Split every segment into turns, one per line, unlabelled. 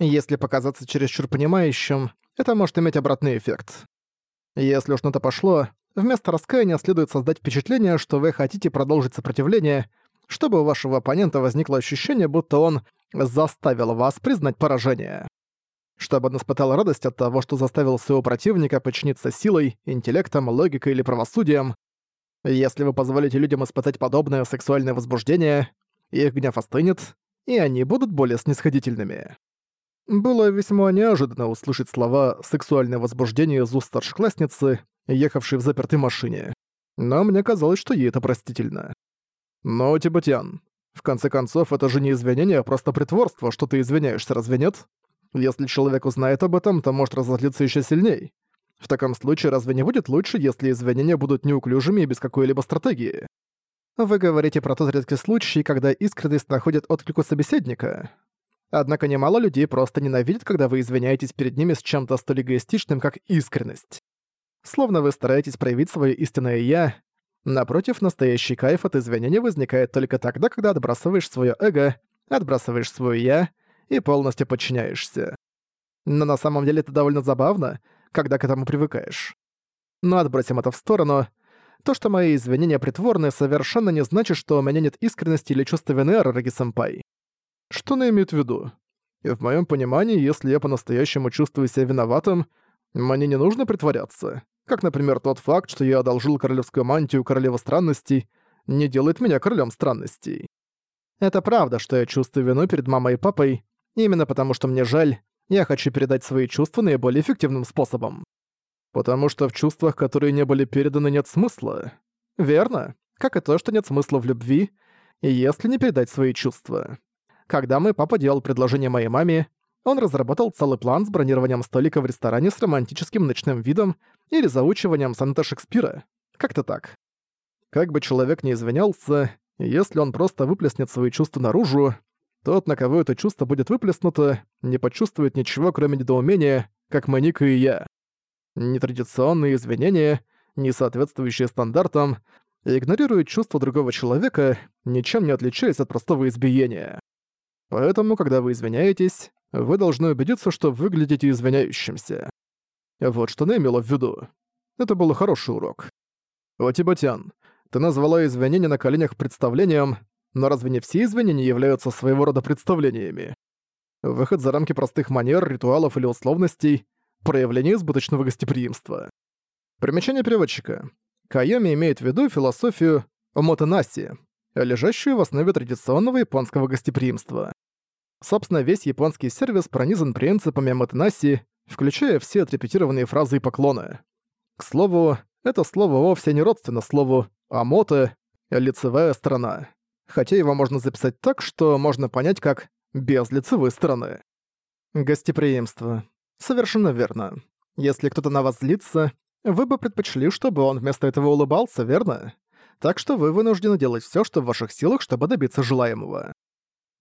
Если показаться чересчур понимающим, это может иметь обратный эффект. Если уж на-то пошло, вместо раскаяния следует создать впечатление, что вы хотите продолжить сопротивление, чтобы у вашего оппонента возникло ощущение, будто он заставил вас признать поражение. Чтобы он испытал радость от того, что заставил своего противника подчиниться силой, интеллектом, логикой или правосудием. Если вы позволите людям испытать подобное сексуальное возбуждение, их гнев остынет, и они будут более снисходительными. Было весьма неожиданно услышать слова «сексуальное возбуждение» из уст старшеклассницы, ехавшей в запертой машине. Но мне казалось, что ей это простительно. Но, Тибетян, в конце концов, это же не извинение, а просто притворство, что ты извиняешься, разве нет? Если человек узнает об этом, то может разозлиться еще сильней. В таком случае разве не будет лучше, если извинения будут неуклюжими и без какой-либо стратегии? Вы говорите про тот редкий случай, когда искренность находит отклик у собеседника. Однако немало людей просто ненавидят, когда вы извиняетесь перед ними с чем-то столь эгоистичным, как искренность. Словно вы стараетесь проявить свое истинное «я», Напротив, настоящий кайф от извинения возникает только тогда, когда отбрасываешь свое эго, отбрасываешь свое «я» и полностью подчиняешься. Но на самом деле это довольно забавно, когда к этому привыкаешь. Но отбросим это в сторону. То, что мои извинения притворны, совершенно не значит, что у меня нет искренности или чувства вины, Рараги-сэмпай. Что она имеет в виду? И в моем понимании, если я по-настоящему чувствую себя виноватым, мне не нужно притворяться. Как, например, тот факт, что я одолжил королевскую мантию королевы странностей, не делает меня королем странностей. Это правда, что я чувствую вину перед мамой и папой, именно потому что мне жаль, я хочу передать свои чувства наиболее эффективным способом. Потому что в чувствах, которые не были переданы, нет смысла. Верно? Как и то, что нет смысла в любви, если не передать свои чувства. Когда мой папа делал предложение моей маме, он разработал целый план с бронированием столика в ресторане с романтическим ночным видом или заучиванием сонета Шекспира. Как-то так. Как бы человек не извинялся, если он просто выплеснет свои чувства наружу, тот, на кого это чувство будет выплеснуто, не почувствует ничего, кроме недоумения, как Маника и я. Нетрадиционные извинения, не соответствующие стандартам, игнорируют чувства другого человека, ничем не отличаясь от простого избиения. Поэтому, когда вы извиняетесь, вы должны убедиться, что выглядите извиняющимся. Вот что она имела в виду. Это был хороший урок. О, Тибатян, ты назвала извинения на коленях представлением, но разве не все извинения являются своего рода представлениями? Выход за рамки простых манер, ритуалов или условностей – проявление избыточного гостеприимства. Примечание переводчика. Кайоми имеет в виду философию Мотенаси, лежащую в основе традиционного японского гостеприимства. Собственно, весь японский сервис пронизан принципами Матанаси, включая все отрепетированные фразы и поклоны. К слову, это слово вовсе не родственно слову «амоте» — «лицевая сторона». Хотя его можно записать так, что можно понять как «без лицевой стороны». Гостеприимство. Совершенно верно. Если кто-то на вас злится, вы бы предпочли, чтобы он вместо этого улыбался, верно? так что вы вынуждены делать все, что в ваших силах, чтобы добиться желаемого.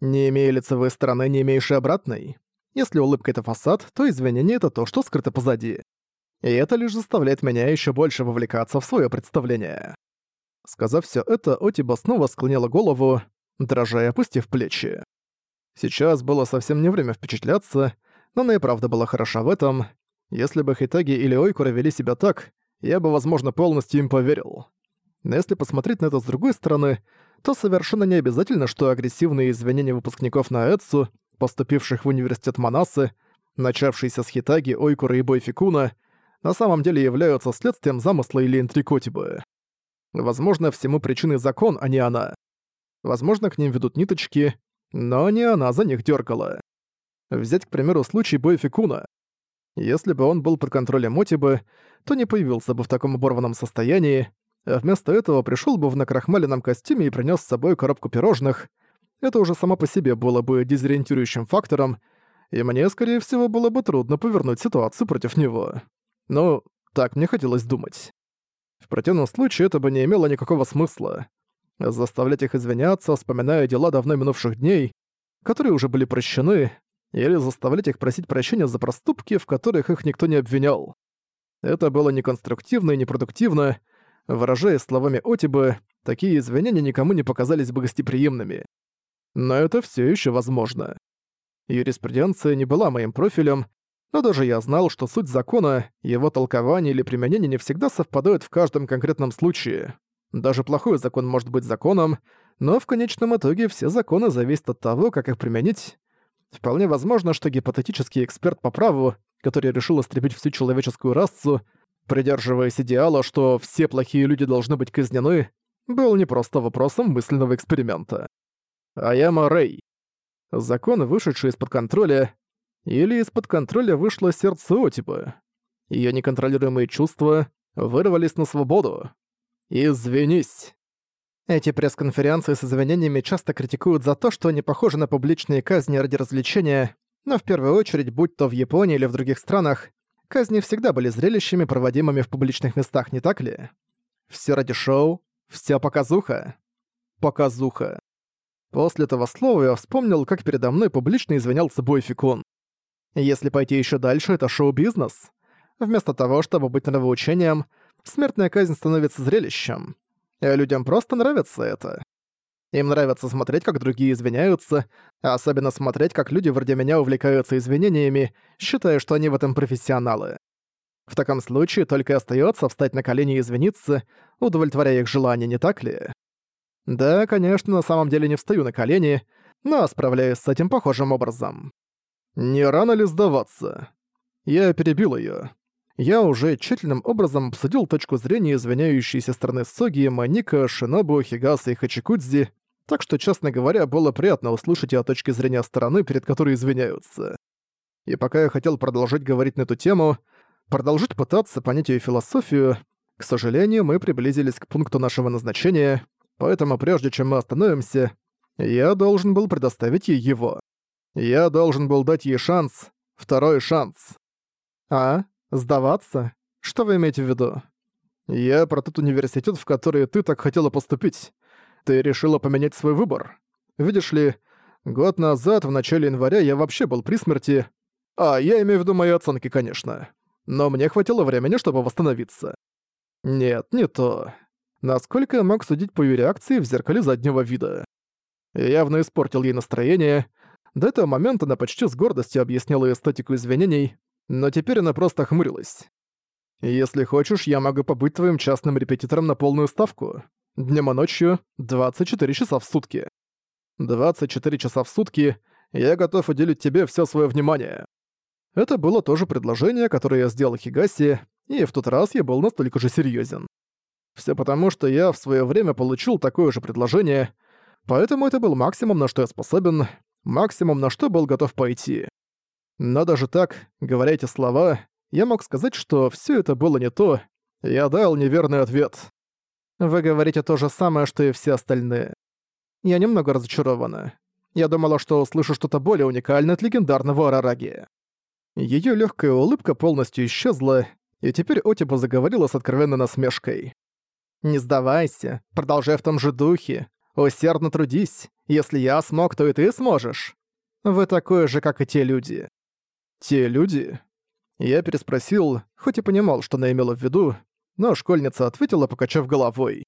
Не имея лицевой стороны, не имеющей обратной. Если улыбка — это фасад, то извинение — это то, что скрыто позади. И это лишь заставляет меня еще больше вовлекаться в свое представление. Сказав все это, Отиба снова склонила голову, дрожа и опустив плечи. Сейчас было совсем не время впечатляться, но она и правда была хороша в этом. Если бы Хитаги или Ойкура вели себя так, я бы, возможно, полностью им поверил. Но если посмотреть на это с другой стороны, то совершенно не обязательно, что агрессивные извинения выпускников на Эдсу, поступивших в университет Манасы, начавшиеся с Хитаги, Ойкура и Бойфикуна, на самом деле являются следствием замысла или интрикотибы. Возможно, всему причиной закон, а не она. Возможно, к ним ведут ниточки, но не она за них дергала. Взять, к примеру, случай Бойфикуна. Если бы он был под контролем Мотибы, то не появился бы в таком оборванном состоянии, а вместо этого пришел бы в накрахмаленном костюме и принес с собой коробку пирожных. Это уже само по себе было бы дезориентирующим фактором, и мне, скорее всего, было бы трудно повернуть ситуацию против него. Но так мне хотелось думать. В противном случае это бы не имело никакого смысла. Заставлять их извиняться, вспоминая дела давно минувших дней, которые уже были прощены, или заставлять их просить прощения за проступки, в которых их никто не обвинял. Это было неконструктивно и непродуктивно, выражая словами Отибы, такие извинения никому не показались бы гостеприимными. Но это все еще возможно. Юриспруденция не была моим профилем, но даже я знал, что суть закона, его толкование или применение не всегда совпадают в каждом конкретном случае. Даже плохой закон может быть законом, но в конечном итоге все законы зависят от того, как их применить. Вполне возможно, что гипотетический эксперт по праву, который решил истребить всю человеческую расу, придерживаясь идеала, что все плохие люди должны быть казнены, был не просто вопросом мысленного эксперимента. Аяма Рэй. Закон, вышедший из-под контроля, или из-под контроля вышло сердце Отипа. Её неконтролируемые чувства вырвались на свободу. «Извинись!» Эти пресс-конференции с извинениями часто критикуют за то, что они похожи на публичные казни ради развлечения, но в первую очередь, будь то в Японии или в других странах, Казни всегда были зрелищами, проводимыми в публичных местах, не так ли? Все ради шоу, вся показуха. Показуха. После этого слова я вспомнил, как передо мной публично извинялся Бойфикон. Если пойти еще дальше, это шоу-бизнес. Вместо того, чтобы быть нравоучением, смертная казнь становится зрелищем. И людям просто нравится это. Им нравится смотреть, как другие извиняются, а особенно смотреть, как люди вроде меня увлекаются извинениями, считая, что они в этом профессионалы. В таком случае только и остаётся встать на колени и извиниться, удовлетворяя их желания, не так ли? Да, конечно, на самом деле не встаю на колени, но справляюсь с этим похожим образом. Не рано ли сдаваться? Я перебил её. Я уже тщательным образом обсудил точку зрения извиняющейся стороны Соги, Маника, Шинобу, Хигаса и Хачикудзи, так что, честно говоря, было приятно услышать ее точки зрения стороны, перед которой извиняются. И пока я хотел продолжить говорить на эту тему, продолжить пытаться понять ее философию, к сожалению, мы приблизились к пункту нашего назначения, поэтому прежде чем мы остановимся, я должен был предоставить ей его. Я должен был дать ей шанс, второй шанс. А? Сдаваться? Что вы имеете в виду? Я про тот университет, в который ты так хотела поступить ты решила поменять свой выбор. Видишь ли, год назад, в начале января, я вообще был при смерти. А, я имею в виду мои оценки, конечно. Но мне хватило времени, чтобы восстановиться. Нет, не то. Насколько я мог судить по ее реакции в зеркале заднего вида. Я явно испортил ей настроение. До этого момента она почти с гордостью объясняла эстетику извинений, но теперь она просто хмурилась. «Если хочешь, я могу побыть твоим частным репетитором на полную ставку днем и ночью, 24 часа в сутки. 24 часа в сутки, я готов уделить тебе все свое внимание. Это было тоже предложение, которое я сделал Хигаси, и в тот раз я был настолько же серьезен. Все потому, что я в свое время получил такое же предложение, поэтому это был максимум, на что я способен, максимум, на что был готов пойти. Но даже так, говоря эти слова, я мог сказать, что все это было не то, я дал неверный ответ. Вы говорите то же самое, что и все остальные. Я немного разочарована. Я думала, что услышу что-то более уникальное от легендарного Арараги. Её лёгкая улыбка полностью исчезла, и теперь Отипа заговорила с откровенной насмешкой. «Не сдавайся, продолжай в том же духе. Усердно трудись. Если я смог, то и ты сможешь. Вы такой же, как и те люди». «Те люди?» Я переспросил, хоть и понимал, что она имела в виду, но школьница ответила, покачав головой.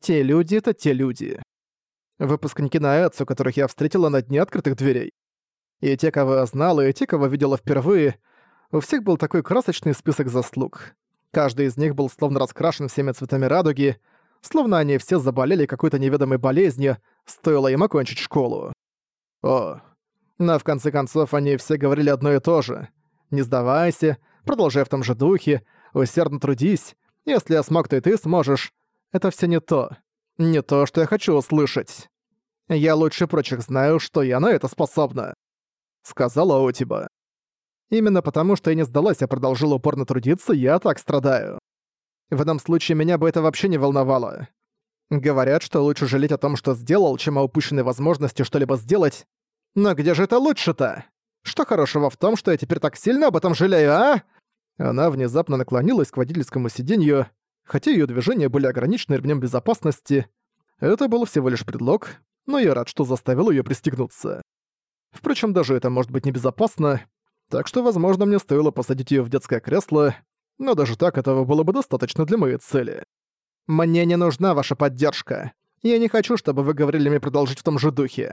«Те люди — это те люди. Выпускники на Наэцу, которых я встретила на дне открытых дверей. И те, кого я знала, и те, кого видела впервые, у всех был такой красочный список заслуг. Каждый из них был словно раскрашен всеми цветами радуги, словно они все заболели какой-то неведомой болезнью, стоило им окончить школу. О, но в конце концов они все говорили одно и то же. «Не сдавайся, продолжай в том же духе, усердно трудись, если я смог, то и ты сможешь. Это все не то. Не то, что я хочу услышать. Я лучше прочих знаю, что я на это способна», — сказала Отиба. «Именно потому, что я не сдалась, а продолжила упорно трудиться, я так страдаю. В этом случае меня бы это вообще не волновало. Говорят, что лучше жалеть о том, что сделал, чем о упущенной возможности что-либо сделать. Но где же это лучше-то? Что хорошего в том, что я теперь так сильно об этом жалею, а?» Она внезапно наклонилась к водительскому сиденью, хотя ее движения были ограничены ремнем безопасности. Это был всего лишь предлог, но я рад, что заставил ее пристегнуться. Впрочем, даже это может быть небезопасно, так что, возможно, мне стоило посадить ее в детское кресло, но даже так этого было бы достаточно для моей цели. «Мне не нужна ваша поддержка. Я не хочу, чтобы вы говорили мне продолжить в том же духе.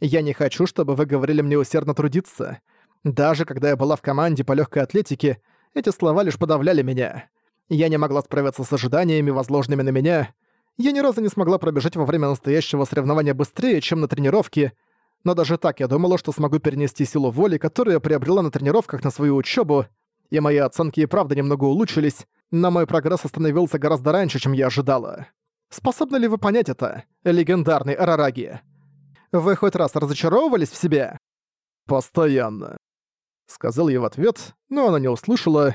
Я не хочу, чтобы вы говорили мне усердно трудиться. Даже когда я была в команде по легкой атлетике, эти слова лишь подавляли меня. Я не могла справиться с ожиданиями, возложенными на меня. Я ни разу не смогла пробежать во время настоящего соревнования быстрее, чем на тренировке, но даже так я думала, что смогу перенести силу воли, которую я приобрела на тренировках на свою учебу, и мои оценки и правда немного улучшились, но мой прогресс остановился гораздо раньше, чем я ожидала. Способны ли вы понять это, легендарный Арараги? Вы хоть раз разочаровывались в себе? Постоянно. Сказал ей в ответ, но она не услышала.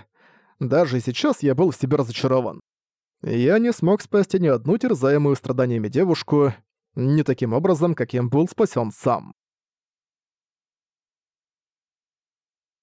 Даже сейчас я был в себе разочарован. Я не смог спасти ни одну терзаемую страданиями девушку, не таким образом, каким был спасен сам.